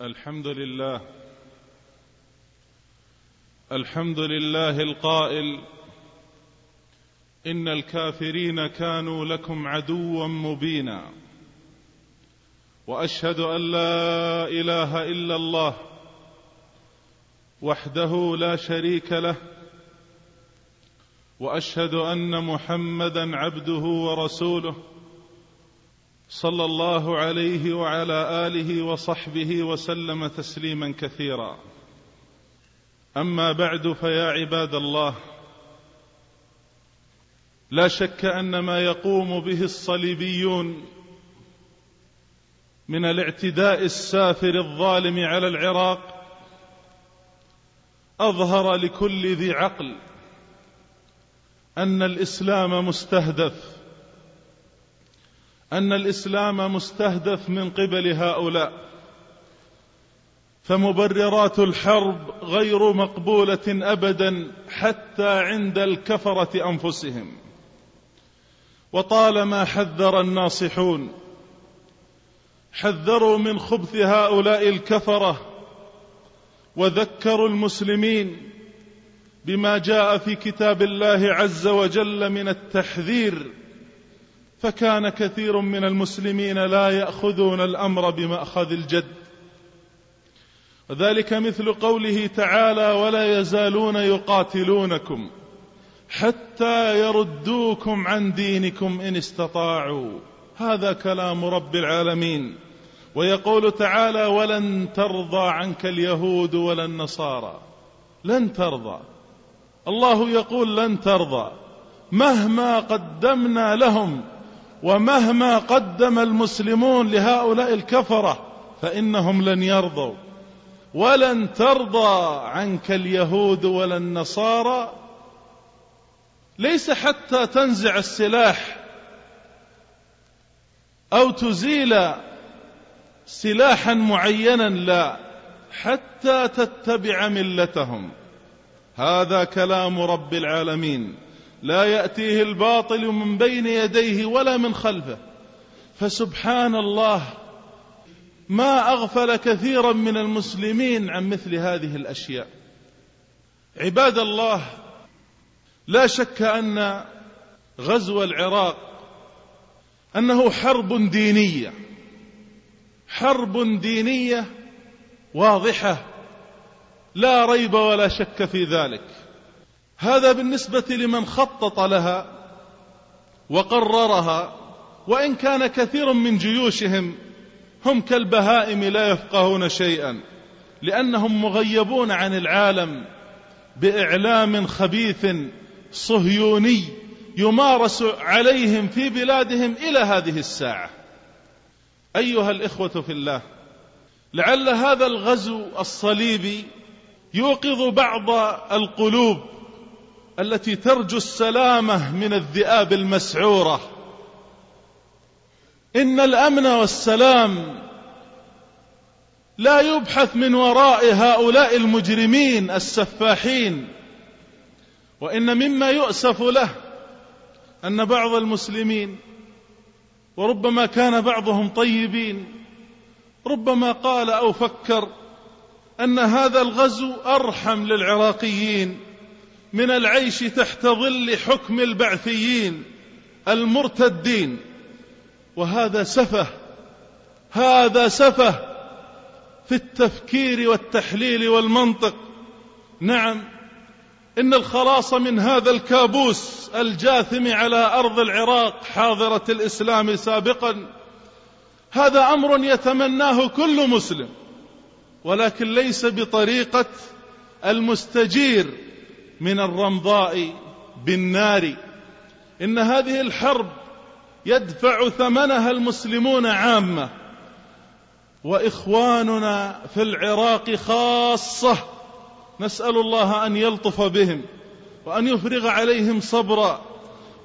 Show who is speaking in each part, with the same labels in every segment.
Speaker 1: الحمد لله. الحمد لله القائل إن الكافرين كانوا لكم عدوا مبينا. وأشهد أن لا إله إلا الله وحده لا شريك له. وأشهد أن محمدا عبده ورسوله. صلى الله عليه وعلى آله وصحبه وسلم تسليما كثيرا. أما بعد فيا عباد الله لا شك أن ما يقوم به الصليبيون من الاعتداء السافر الظالم على العراق أظهر لكل ذي عقل أن الإسلام مستهدف. أن الإسلام مستهدف من قبل هؤلاء فمبررات الحرب غير مقبولة ابدا حتى عند الكفرة أنفسهم. وطالما حذر الناصحون حذروا من خبث هؤلاء الكفرة وذكروا المسلمين بما جاء في كتاب الله عز وجل من التحذير فكان كثير من المسلمين لا يأخذون الأمر بمأخذ الجد. وذلك مثل قوله تعالى ولا يزالون يقاتلونكم حتى يردوكم عن دينكم إن استطاعوا هذا كلام رب العالمين. ويقول تعالى ولن ترضى عنك اليهود ولا النصارى لن ترضى. الله يقول لن ترضى مهما قدمنا لهم ومهما قدم المسلمون لهؤلاء الكفرة فإنهم لن يرضوا. ولن ترضى عنك اليهود ولا النصارى. ليس حتى تنزع السلاح أو تزيل سلاحا معينا لا حتى تتبع ملتهم. هذا كلام رب العالمين. لا يأتيه الباطل من بين يديه ولا من خلفه. فسبحان الله ما أغفل كثيرا من المسلمين عن مثل هذه الأشياء. عباد الله لا شك أن غزو العراق أنه حرب دينية حرب دينية واضحة لا ريب ولا شك في ذلك. هذا بالنسبة لمن خطط لها وقررها وإن كان كثير من جيوشهم هم كالبهائم لا يفقهون شيئا لأنهم مغيبون عن العالم بإعلام خبيث صهيوني يمارس عليهم في بلادهم إلى هذه الساعة. أيها الإخوة في الله لعل هذا الغزو الصليبي يوقظ بعض القلوب التي ترجو السلامة من الذئاب المسعورة. إن الأمن والسلام لا يبحث من وراء هؤلاء المجرمين السفاحين وإن مما يؤسف له أن بعض المسلمين وربما كان بعضهم طيبين ربما قال أو فكر أن هذا الغزو أرحم للعراقيين. من العيش تحت ظل حكم البعثيين المرتدين. وهذا سفه هذا سفه في التفكير والتحليل والمنطق. نعم إن الخلاص من هذا الكابوس الجاثم على أرض العراق حاضرة الإسلام سابقا هذا أمر يتمناه كل مسلم. ولكن ليس بطريقة المستجير من الرمضاء بالنار. إن هذه الحرب يدفع ثمنها المسلمون عامة. وإخواننا في العراق خاصة نسأل الله أن يلطف بهم وأن يفرغ عليهم صبرا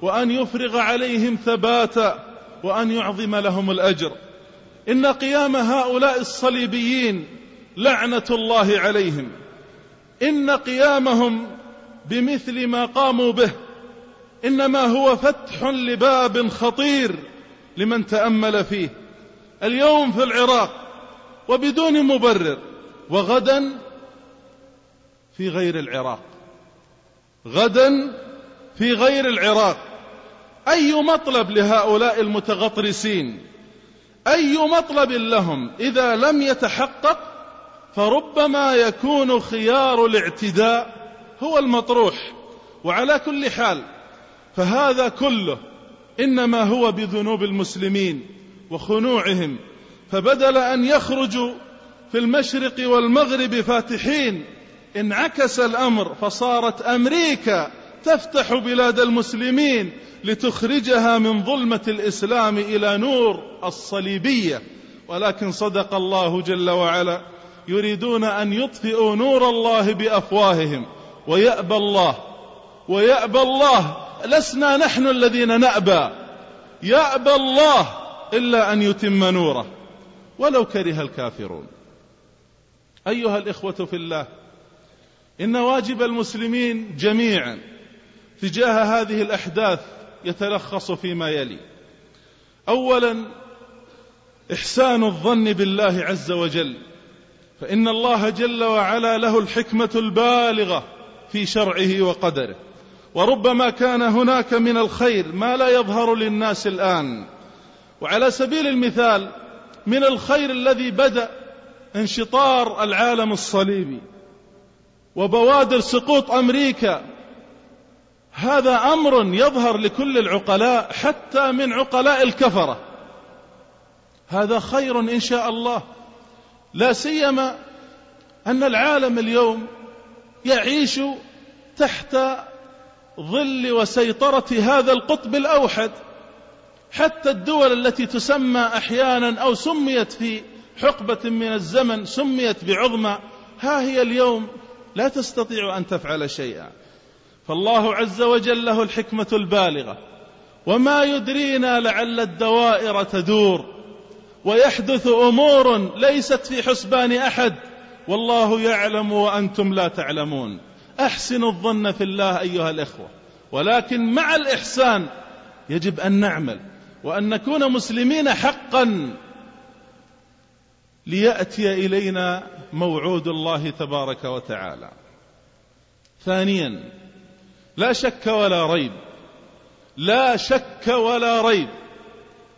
Speaker 1: وأن يفرغ عليهم ثباتا وأن يعظم لهم الأجر. إن قيام هؤلاء الصليبيين لعنة الله عليهم. إن قيامهم بمثل ما قاموا به. إنما هو فتح لباب خطير لمن تأمل فيه. اليوم في العراق وبدون مبرر وغدا في غير العراق. غدا في غير العراق. أي مطلب لهؤلاء المتغطرسين؟ أي مطلب لهم إذا لم يتحقق فربما يكون خيار الاعتداء هو المطروح وعلى كل حال فهذا كله إنما هو بذنوب المسلمين وخنوعهم فبدل أن يخرجوا في المشرق والمغرب فاتحين انعكس الأمر فصارت أمريكا تفتح بلاد المسلمين لتخرجها من ظلمة الإسلام إلى نور الصليبية. ولكن صدق الله جل وعلا يريدون أن يطفئوا نور الله بأفواههم. ويأبى الله. ويأبى الله. لسنا نحن الذين نأبى. يأبى الله إلا أن يتم نوره. ولو كره الكافرون. أيها الإخوة في الله إن واجب المسلمين جميعا تجاه هذه الأحداث يتلخص فيما يلي. أولا إحسان الظن بالله عز وجل. فإن الله جل وعلا له الحكمة البالغة. في شرعه وقدره. وربما كان هناك من الخير ما لا يظهر للناس الآن. وعلى سبيل المثال من الخير الذي بدأ انشطار العالم الصليبي وبوادر سقوط أمريكا. هذا أمر يظهر لكل العقلاء حتى من عقلاء الكفرة. هذا خير إن شاء الله. لا سيما أن العالم اليوم يعيش تحت ظل وسيطرة هذا القطب الأوحد حتى الدول التي تسمى أحيانا أو سميت في حقبة من الزمن سميت بعظمى ها هي اليوم لا تستطيع أن تفعل شيئا. فالله عز وجل له الحكمة البالغة وما يدرينا لعل الدوائر تدور ويحدث أمور ليست في حسبان أحد والله يعلم وأنتم لا تعلمون. أحسنوا الظن في الله أيها الإخوة. ولكن مع الإحسان يجب أن نعمل وأن نكون مسلمين حقا ليأتي إلينا موعود الله تبارك وتعالى. ثانيا لا شك ولا ريب لا شك ولا ريب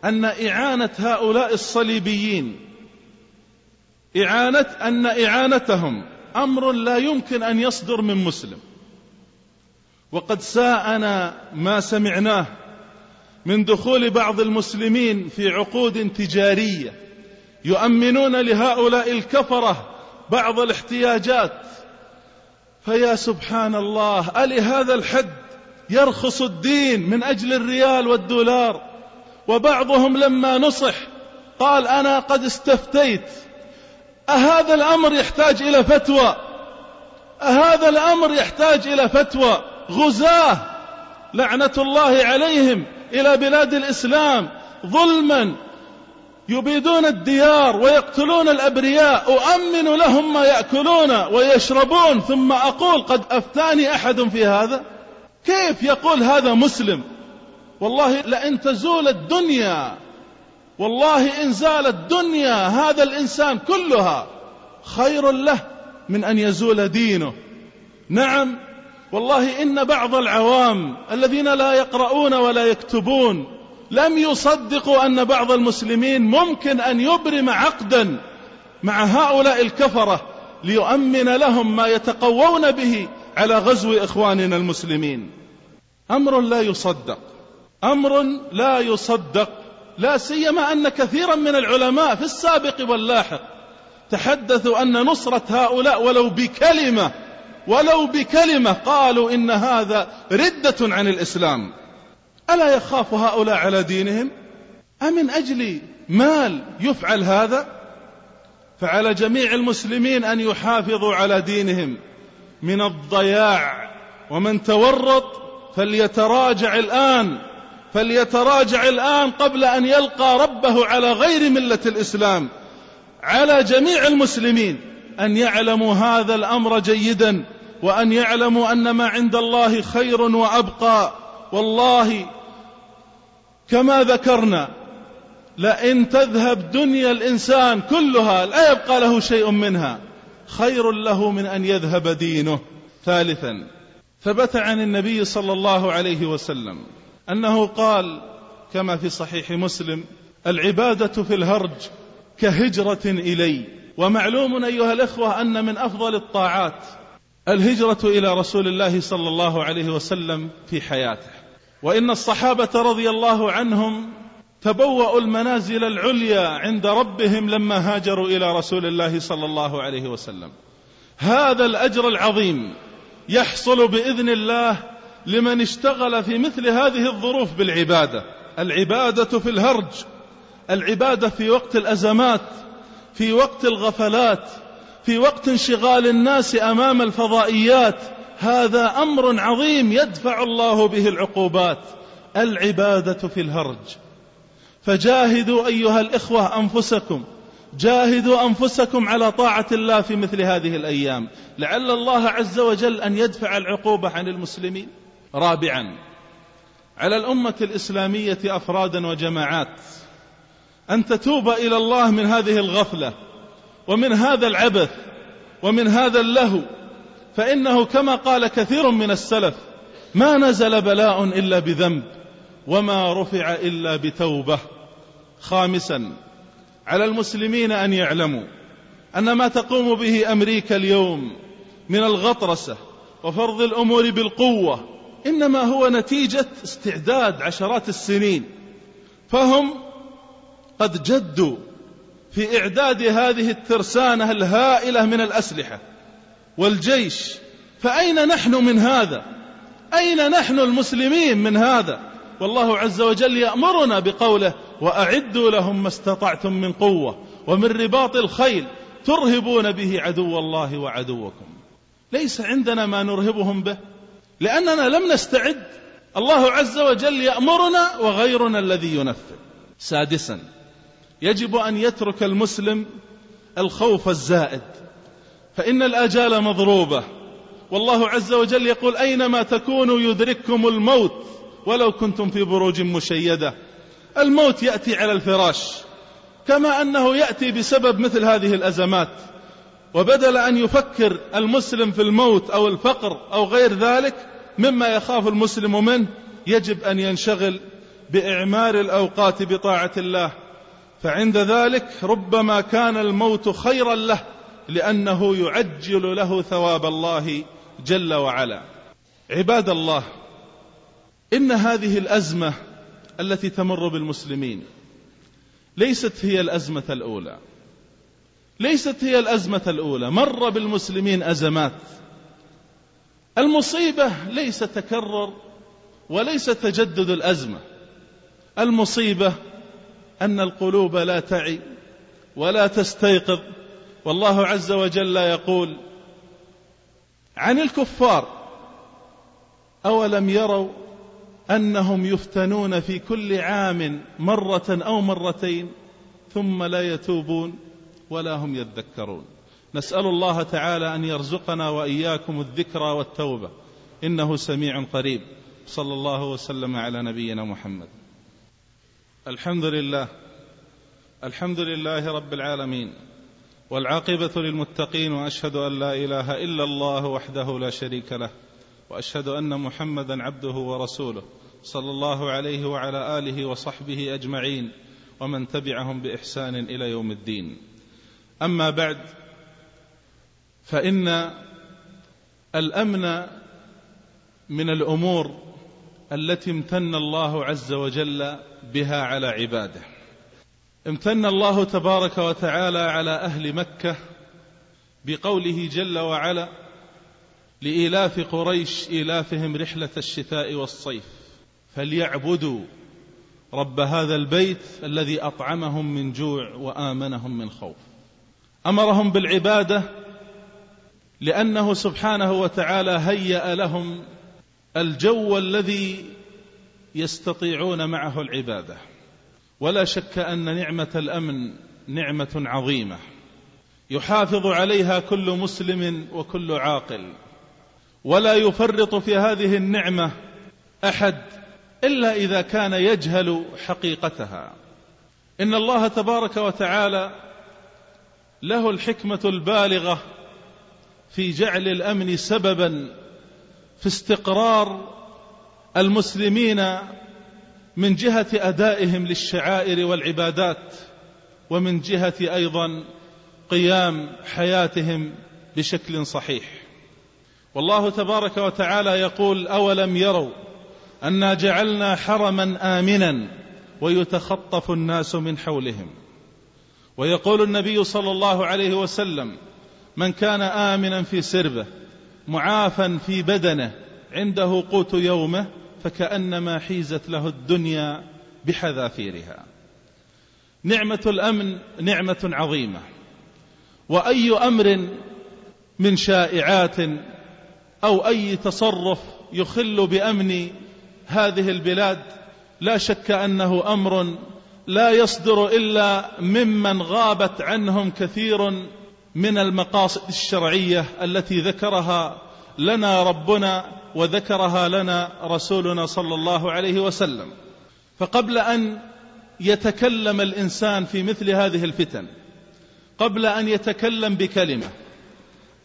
Speaker 1: أن إعانة هؤلاء الصليبيين إعانة أن إعانتهم أمر لا يمكن أن يصدر من مسلم. وقد ساءنا ما سمعناه من دخول بعض المسلمين في عقود تجارية يؤمنون لهؤلاء الكفرة بعض الاحتياجات. فيا سبحان الله ألهذا الحد يرخص الدين من أجل الريال والدولار؟ وبعضهم لما نصح قال أنا قد استفتيت أهذا الأمر يحتاج إلى فتوى. أهذا الأمر يحتاج إلى فتوى. غزاة. لعنة الله عليهم إلى بلاد الإسلام. ظلما. يبيدون الديار ويقتلون الأبرياء. أؤمن لهم ما يأكلون ويشربون. ثم أقول قد أفتاني أحد في هذا. كيف يقول هذا مسلم؟ والله لئن تزول الدنيا. والله إن زالت الدنيا هذا الإنسان كلها خير له من أن يزول دينه. نعم والله إن بعض العوام الذين لا يقرؤون ولا يكتبون لم يصدقوا أن بعض المسلمين ممكن أن يبرم عقدا مع هؤلاء الكفرة ليؤمن لهم ما يتقوون به على غزو إخواننا المسلمين. أمر لا يصدق. أمر لا يصدق. لا سيما أن كثيرا من العلماء في السابق واللاحق تحدثوا أن نصرة هؤلاء ولو بكلمة ولو بكلمة قالوا إن هذا ردة عن الإسلام. ألا يخاف هؤلاء على دينهم؟ أمن أجل مال يفعل هذا؟ فعلى جميع المسلمين أن يحافظوا على دينهم. من الضياع ومن تورط فليتراجع الآن. فليتراجع الآن قبل أن يلقى ربه على غير ملة الإسلام على جميع المسلمين أن يعلموا هذا الأمر جيدا وأن يعلموا أن ما عند الله خير وأبقى. والله كما ذكرنا لئن تذهب دنيا الإنسان كلها لا يبقى له شيء منها. خير له من أن يذهب دينه. ثالثا ثبت عن النبي صلى الله عليه وسلم أنه قال كما في صحيح مسلم العبادة في الهرج كهجرة إلي. ومعلوم أيها الإخوة أن من أفضل الطاعات الهجرة إلى رسول الله صلى الله عليه وسلم في حياته. وإن الصحابة رضي الله عنهم تبوأوا المنازل العليا عند ربهم لما هاجروا إلى رسول الله صلى الله عليه وسلم. هذا الأجر العظيم يحصل بإذن الله لمن اشتغل في مثل هذه الظروف بالعبادة. العبادة في الهرج العبادة في وقت الأزمات في وقت الغفلات في وقت انشغال الناس أمام الفضائيات. هذا أمر عظيم يدفع الله به العقوبات. العبادة في الهرج. فجاهدوا أيها الإخوة أنفسكم. جاهدوا أنفسكم على طاعة الله في مثل هذه الأيام. لعل الله عز وجل أن يدفع العقوبة عن المسلمين. رابعا على الأمة الإسلامية أفرادا وجماعات أن تتوب إلى الله من هذه الغفلة ومن هذا العبث ومن هذا اللهو فإنه كما قال كثير من السلف ما نزل بلاء إلا بذنب وما رفع إلا بتوبة. خامسا على المسلمين أن يعلموا أن ما تقوم به أمريكا اليوم من الغطرسة وفرض الأمور بالقوة إنما هو نتيجة استعداد عشرات السنين. فهم قد جدوا في إعداد هذه الترسانة الهائلة من الأسلحة والجيش. فأين نحن من هذا؟ أين نحن المسلمين من هذا؟ والله عز وجل يأمرنا بقوله وأعدوا لهم ما استطعتم من قوة ومن رباط الخيل ترهبون به عدو الله وعدوكم. ليس عندنا ما نرهبهم به. لأننا لم نستعد. الله عز وجل يأمرنا وغيرنا الذي ينفذ. سادسا يجب أن يترك المسلم الخوف الزائد. فإن الآجال مضروبة. والله عز وجل يقول أينما تكونوا يدرككم الموت ولو كنتم في بروج مشيدة. الموت يأتي على الفراش. كما أنه يأتي بسبب مثل هذه الأزمات. وبدل أن يفكر المسلم في الموت أو الفقر أو غير ذلك مما يخاف المسلم منه يجب أن ينشغل بإعمار الأوقات بطاعة الله. فعند ذلك ربما كان الموت خيرا له لأنه يعجل له ثواب الله جل وعلا. عباد الله إن هذه الأزمة التي تمر بالمسلمين ليست هي الأزمة الأولى. ليست هي الأزمة الأولى. مر بالمسلمين أزمات. المصيبة ليس تكرر وليس تجدد الأزمة. المصيبة أن القلوب لا تعي ولا تستيقظ. والله عز وجل يقول عن الكفار أولم يروا أنهم يفتنون في كل عام مرة أو مرتين ثم لا يتوبون؟ ولا هم يذكرون نسأل الله تعالى أن يرزقنا وإياكم الذكرى والتوبة. إنه سميع قريب. صلى الله وسلم على نبينا محمد. الحمد لله. الحمد لله رب العالمين. والعاقبة للمتقين وأشهد أن لا إله إلا الله وحده لا شريك له. وأشهد أن محمدا عبده ورسوله. صلى الله عليه وعلى آله وصحبه أجمعين. ومن تبعهم بإحسان إلى يوم الدين. أما بعد فإن الأمن من الأمور التي امتن الله عز وجل بها على عباده. امتن الله تبارك وتعالى على أهل مكة بقوله جل وعلا لإيلاف قريش إيلافهم رحلة الشتاء والصيف فليعبدوا رب هذا البيت الذي أطعمهم من جوع وآمنهم من خوف. أمرهم بالعبادة لأنه سبحانه وتعالى هيأ لهم الجو الذي يستطيعون معه العبادة. ولا شك أن نعمة الأمن نعمة عظيمة. يحافظ عليها كل مسلم وكل عاقل. ولا يفرط في هذه النعمة أحد إلا إذا كان يجهل حقيقتها. إن الله تبارك وتعالى له الحكمة البالغة في جعل الأمن سببا في استقرار المسلمين من جهة أدائهم للشعائر والعبادات ومن جهة أيضا قيام حياتهم بشكل صحيح. والله تبارك وتعالى يقول أولم يروا أنا جعلنا حرما آمنا ويتخطف الناس من حولهم؟ ويقول النبي صلى الله عليه وسلم من كان آمنا في سربه معافا في بدنه عنده قوت يومه فكأنما حيزت له الدنيا بحذافيرها. نعمة الأمن نعمة عظيمة. وأي أمر من شائعات أو أي تصرف يخل بأمن هذه البلاد لا شك أنه أمر لا يصدر إلا ممن غابت عنهم كثير من المقاصد الشرعية التي ذكرها لنا ربنا وذكرها لنا رسولنا صلى الله عليه وسلم. فقبل أن يتكلم الإنسان في مثل هذه الفتن قبل أن يتكلم بكلمة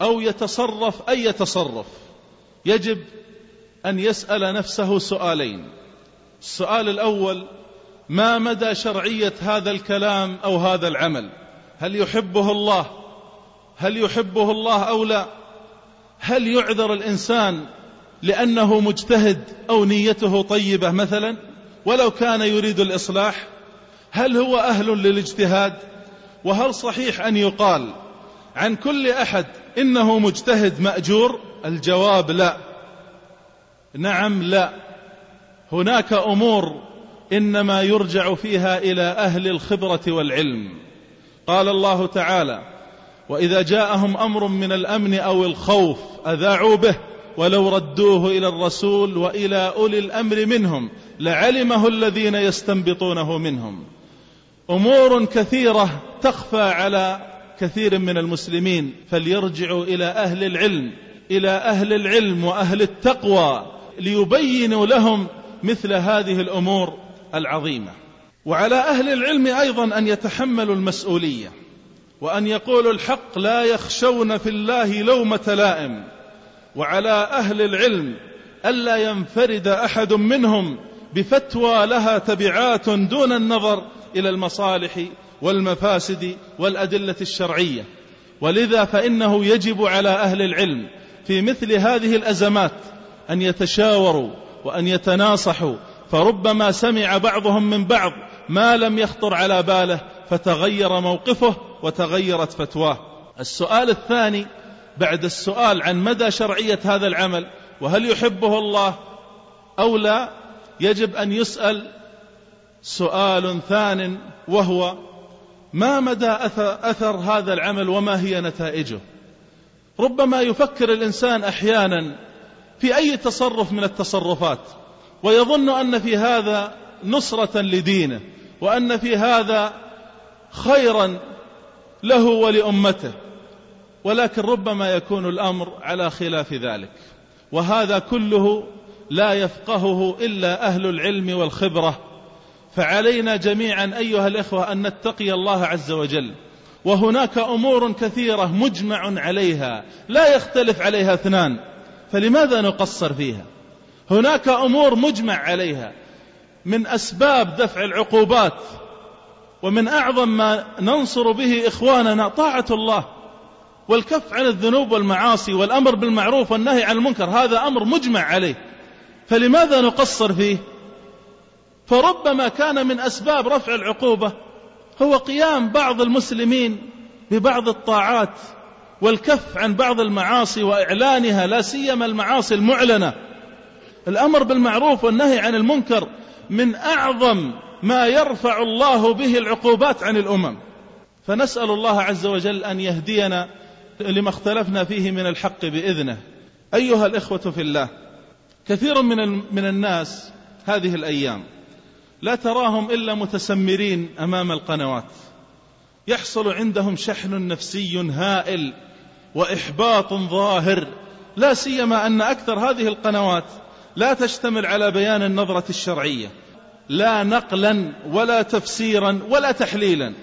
Speaker 1: أو يتصرف أي تصرف يجب أن يسأل نفسه سؤالين. السؤال الأول ما مدى شرعية هذا الكلام أو هذا العمل؟ هل يحبه الله؟ هل يحبه الله أو لا؟ هل يعذر الإنسان لأنه مجتهد أو نيته طيبة مثلا؟ ولو كان يريد الإصلاح هل هو أهل للاجتهاد؟ وهل صحيح أن يقال عن كل أحد إنه مجتهد مأجور؟ الجواب لا. نعم لا. هناك أمور إنما يرجع فيها إلى أهل الخبرة والعلم. قال الله تعالى وإذا جاءهم أمر من الأمن أو الخوف أذاعوا به ولو ردوه إلى الرسول وإلى أولي الأمر منهم لعلمه الذين يستنبطونه منهم. أمور كثيرة تخفى على كثير من المسلمين فليرجعوا إلى أهل العلم إلى أهل العلم وأهل التقوى ليبينوا لهم مثل هذه الأمور. العظيمة. وعلى أهل العلم أيضا أن يتحملوا المسؤولية وأن يقولوا الحق لا يخشون في الله لومة لائم وعلى أهل العلم ألا ينفرد أحد منهم بفتوى لها تبعات دون النظر إلى المصالح والمفاسد والأدلة الشرعية. ولذا فإنه يجب على أهل العلم في مثل هذه الأزمات أن يتشاوروا وأن يتناصحوا فربما سمع بعضهم من بعض ما لم يخطر على باله فتغير موقفه وتغيرت فتواه. السؤال الثاني بعد السؤال عن مدى شرعية هذا العمل وهل يحبه الله أو لا يجب أن يسأل سؤال ثان وهو ما مدى أثر هذا العمل وما هي نتائجه؟ ربما يفكر الإنسان أحيانا في أي تصرف من التصرفات. ويظن أن في هذا نصرة لدينه وأن في هذا خيرا له ولأمته. ولكن ربما يكون الأمر على خلاف ذلك. وهذا كله لا يفقهه إلا أهل العلم والخبرة. فعلينا جميعا أيها الإخوة أن نتقي الله عز وجل. وهناك أمور كثيرة مجمع عليها لا يختلف عليها اثنان. فلماذا نقصر فيها؟ هناك أمور مجمع عليها من أسباب دفع العقوبات ومن أعظم ما ننصر به إخواننا طاعة الله والكف عن الذنوب والمعاصي والأمر بالمعروف والنهي عن المنكر هذا أمر مجمع عليه. فلماذا نقصر فيه؟ فربما كان من أسباب رفع العقوبة هو قيام بعض المسلمين ببعض الطاعات والكف عن بعض المعاصي وإعلانها لا سيما المعاصي المعلنة. الأمر بالمعروف والنهي عن المنكر من أعظم ما يرفع الله به العقوبات عن الأمم. فنسأل الله عز وجل أن يهدينا لما اختلفنا فيه من الحق بإذنه. أيها الإخوة في الله كثير من من الناس هذه الأيام لا تراهم إلا متسمرين أمام القنوات. يحصل عندهم شحن نفسي هائل وإحباط ظاهر لا سيما أن أكثر هذه القنوات لا تشتمل على بيان النظرة الشرعية. لا نقلا ولا تفسيرا ولا تحليلا.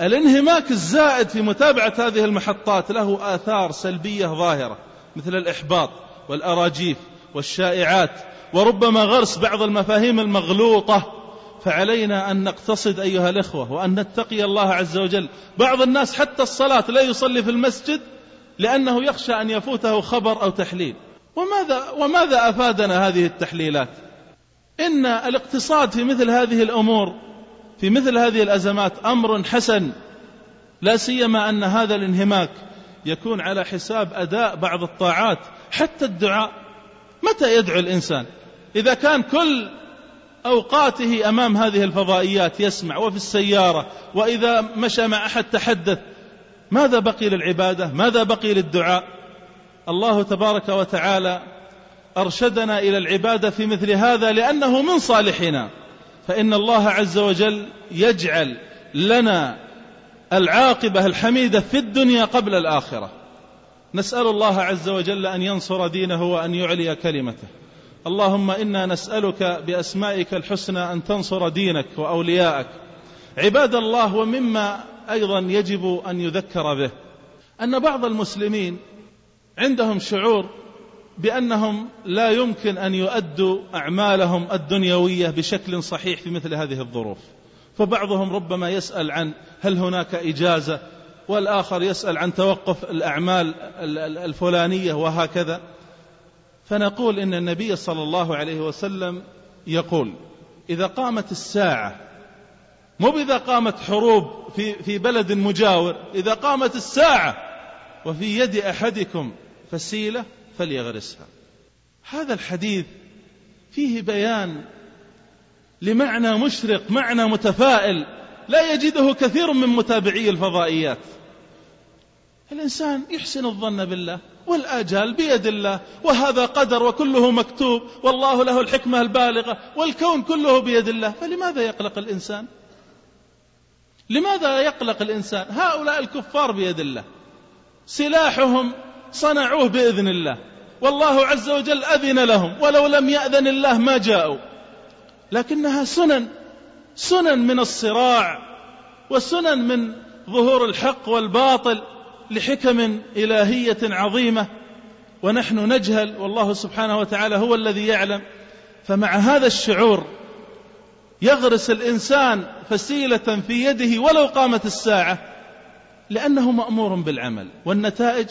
Speaker 1: الانهماك الزائد في متابعة هذه المحطات له آثار سلبية ظاهرة مثل الإحباط والأراجيف والشائعات وربما غرس بعض المفاهيم المغلوطة. فعلينا أن نقتصد أيها الإخوة وأن نتقي الله عز وجل. بعض الناس حتى الصلاة لا يصلي في المسجد لأنه يخشى أن يفوته خبر أو تحليل. وماذا, وماذا أفادنا هذه التحليلات؟ إن الاقتصاد في مثل هذه الأمور في مثل هذه الأزمات أمر حسن لا سيما أن هذا الانهماك يكون على حساب أداء بعض الطاعات حتى الدعاء. متى يدعو الإنسان؟ إذا كان كل أوقاته أمام هذه الفضائيات يسمع وفي السيارة وإذا مشى مع أحد تحدث ماذا بقي للعبادة؟ ماذا بقي للدعاء؟ الله تبارك وتعالى أرشدنا إلى العبادة في مثل هذا لأنه من صالحنا. فإن الله عز وجل يجعل لنا العاقبة الحميدة في الدنيا قبل الآخرة. نسأل الله عز وجل أن ينصر دينه وأن يعلي كلمته. اللهم إنا نسألك بأسمائك الحسنى أن تنصر دينك وأولياءك. عباد الله ومما أيضا يجب أن يذكر به أن بعض المسلمين عندهم شعور بأنهم لا يمكن أن يؤدوا أعمالهم الدنيوية بشكل صحيح في مثل هذه الظروف. فبعضهم ربما يسأل عن هل هناك إجازة والآخر يسأل عن توقف الأعمال الفلانية وهكذا. فنقول إن النبي صلى الله عليه وسلم يقول إذا قامت الساعة مو إذا قامت حروب في, في بلد مجاور إذا قامت الساعة وفي يد أحدكم فسيلة فليغرسها. هذا الحديث فيه بيان لمعنى مشرق معنى متفائل لا يجده كثير من متابعي الفضائيات. الإنسان يحسن الظن بالله والآجال بيد الله وهذا قدر وكله مكتوب والله له الحكمة البالغة والكون كله بيد الله. فلماذا يقلق الإنسان؟ لماذا يقلق الإنسان؟ هؤلاء الكفار بيد الله. سلاحهم صنعوه بإذن الله. والله عز وجل أذن لهم ولو لم يأذن الله ما جاءوا. لكنها سنن سنن من الصراع وسنن من ظهور الحق والباطل لحكم إلهية عظيمة. ونحن نجهل والله سبحانه وتعالى هو الذي يعلم. فمع هذا الشعور يغرس الإنسان فسيلة في يده ولو قامت الساعة لأنه مأمور بالعمل. والنتائج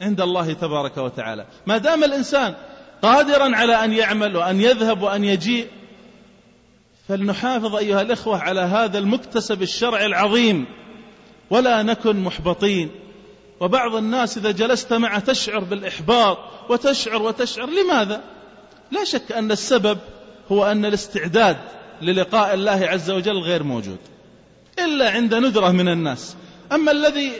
Speaker 1: عند الله تبارك وتعالى. ما دام الإنسان قادرا على أن يعمل وأن يذهب وأن يجيء فلنحافظ أيها الإخوة على هذا المكتسب الشرعي العظيم. ولا نكن محبطين. وبعض الناس إذا جلست معه تشعر بالإحباط وتشعر وتشعر. لماذا؟ لا شك أن السبب هو أن الاستعداد للقاء الله عز وجل غير موجود. إلا عند ندرة من الناس. أما الذي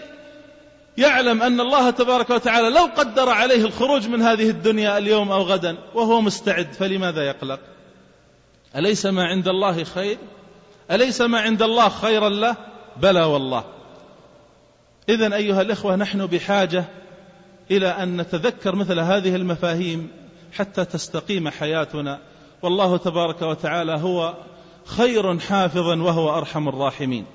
Speaker 1: يعلم أن الله تبارك وتعالى لو قدر عليه الخروج من هذه الدنيا اليوم أو غدا وهو مستعد فلماذا يقلق؟ أليس ما عند الله خير؟ أليس ما عند الله خيرا له؟ بلى والله. إذا أيها الإخوة نحن بحاجة إلى أن نتذكر مثل هذه المفاهيم حتى تستقيم حياتنا. والله تبارك وتعالى هو خير حافظا وهو أرحم الراحمين.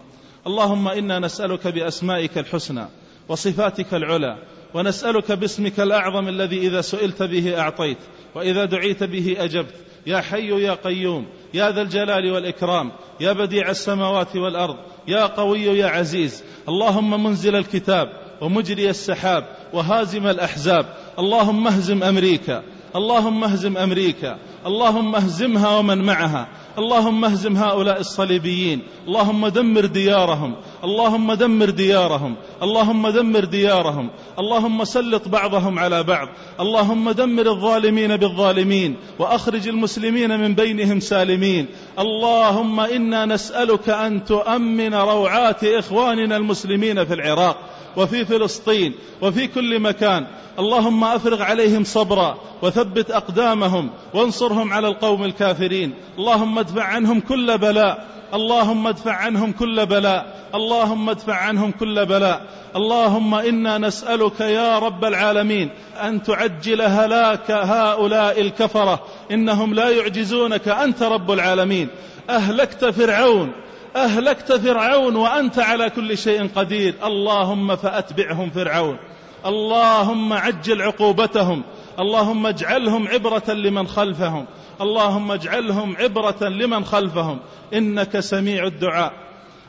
Speaker 1: اللهم إنا نسألك بأسمائك الحسنى وصفاتك العلى ونسألك باسمك الأعظم الذي إذا سئلت به أعطيت وإذا دعيت به أجبت. يا حي يا قيوم يا ذا الجلال والإكرام يا بديع السماوات والأرض يا قوي يا عزيز. اللهم منزل الكتاب ومجري السحاب وهازم الأحزاب. اللهم اهزم أمريكا اللهم اهزم أمريكا. اللهم اهزمها ومن معها. اللهم اهزم هؤلاء الصليبيين. اللهم دمر ديارهم. اللهم دمر ديارهم. اللهم دمر ديارهم. اللهم سلط بعضهم على بعض. اللهم دمر الظالمين بالظالمين وأخرج المسلمين من بينهم سالمين. اللهم إنا نسألك أن تؤمن روعات إخواننا المسلمين في العراق. وفي فلسطين وفي كل مكان. اللهم أفرغ عليهم صبرا وثبت أقدامهم وانصرهم على القوم الكافرين. اللهم ادفع عنهم كل بلاء. اللهم ادفع عنهم كل بلاء. اللهم ادفع عنهم كل بلاء. اللهم إنا نسألك يا رب العالمين أن تعجل هلاك هؤلاء الكفرة. إنهم لا يعجزونك. أنت رب العالمين. أهلكت فرعون. أهلكت فرعون وأنت على كل شيء قدير. اللهم فأتبعهم فرعون. اللهم عجل عقوبتهم. اللهم اجعلهم عبرة لمن خلفهم. اللهم اجعلهم عبرة لمن خلفهم. إنك سميع الدعاء.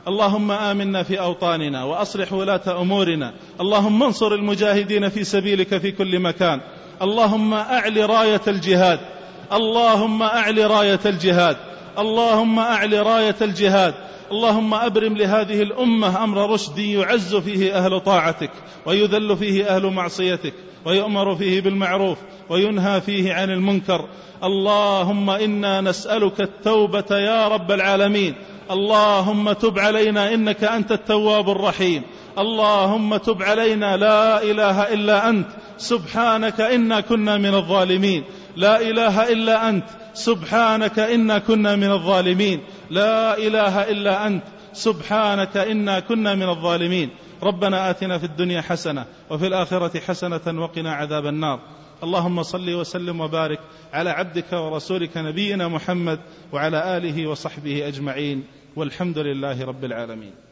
Speaker 1: اللهم آمنا في أوطاننا وأصلح ولاة أمورنا. اللهم انصر المجاهدين في سبيلك في كل مكان. اللهم أعل راية الجهاد. اللهم أعل راية الجهاد. اللهم أعل راية الجهاد. اللهم أبرم لهذه الأمة أمر رشد يعز فيه أهل طاعتك ويذل فيه أهل معصيتك ويؤمر فيه بالمعروف وينهى فيه عن المنكر. اللهم إنا نسألك التوبة يا رب العالمين. اللهم تب علينا إنك أنت التواب الرحيم. اللهم تب علينا. لا إله إلا أنت. سبحانك إنا كنا من الظالمين. لا إله إلا أنت. سبحانك إنا كنا من الظالمين. لا إله إلا أنت. سبحانك إنا كنا من الظالمين. ربنا آتنا في الدنيا حسنة وفي الآخرة حسنة وقنا عذاب النار. اللهم صل وسلم وبارك على عبدك ورسولك نبينا محمد وعلى آله وصحبه أجمعين. والحمد لله رب العالمين.